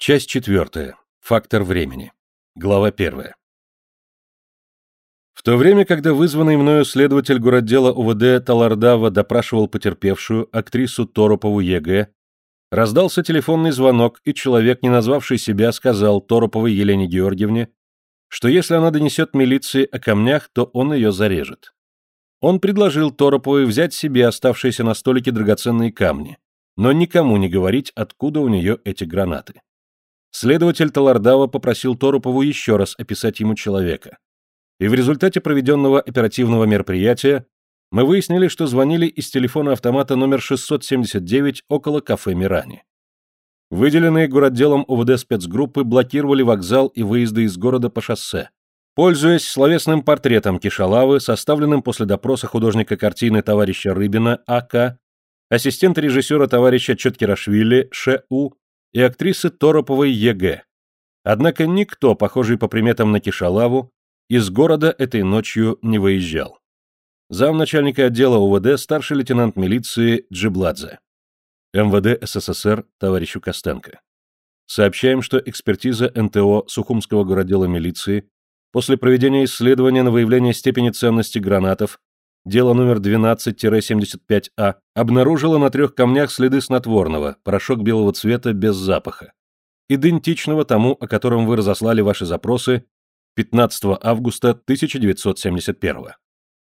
Часть четвертая. Фактор времени. Глава первая. В то время, когда вызванный мною следователь горотдела УВД Талардава допрашивал потерпевшую, актрису Торопову ЕГЭ, раздался телефонный звонок, и человек, не назвавший себя, сказал Тороповой Елене Георгиевне, что если она донесет милиции о камнях, то он ее зарежет. Он предложил Тороповой взять себе оставшиеся на столике драгоценные камни, но никому не говорить, откуда у нее эти гранаты. Следователь Талардава попросил Торопову еще раз описать ему человека. И в результате проведенного оперативного мероприятия мы выяснили, что звонили из телефона автомата номер 679 около кафе «Мирани». Выделенные городделом УВД спецгруппы блокировали вокзал и выезды из города по шоссе. Пользуясь словесным портретом Кишалавы, составленным после допроса художника картины товарища Рыбина А.К., ассистента режиссера товарища Чоткирашвили Ш.У. и актрисы Тороповой Е.Г. Однако никто, похожий по приметам на Кишалаву, из города этой ночью не выезжал. Замначальника отдела УВД старший лейтенант милиции Джибладзе. МВД СССР товарищу Костенко. Сообщаем, что экспертиза НТО Сухумского городдела милиции после проведения исследования на выявление степени ценности гранатов, дело номер 12-75А, обнаружила на трех камнях следы снотворного, порошок белого цвета без запаха, идентичного тому, о котором вы разослали ваши запросы 15 августа 1971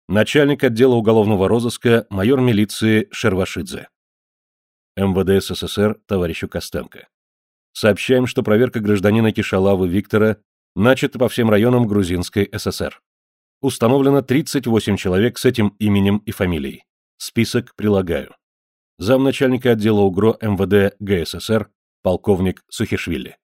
Начальник отдела уголовного розыска, майор милиции Шервашидзе. МВД СССР товарищу Костенко. Сообщаем, что проверка гражданина Кишалавы Виктора начата по всем районам Грузинской ССР. Установлено 38 человек с этим именем и фамилией. Список прилагаю. Замначальника отдела УГРО МВД ГССР, полковник Сухишвили.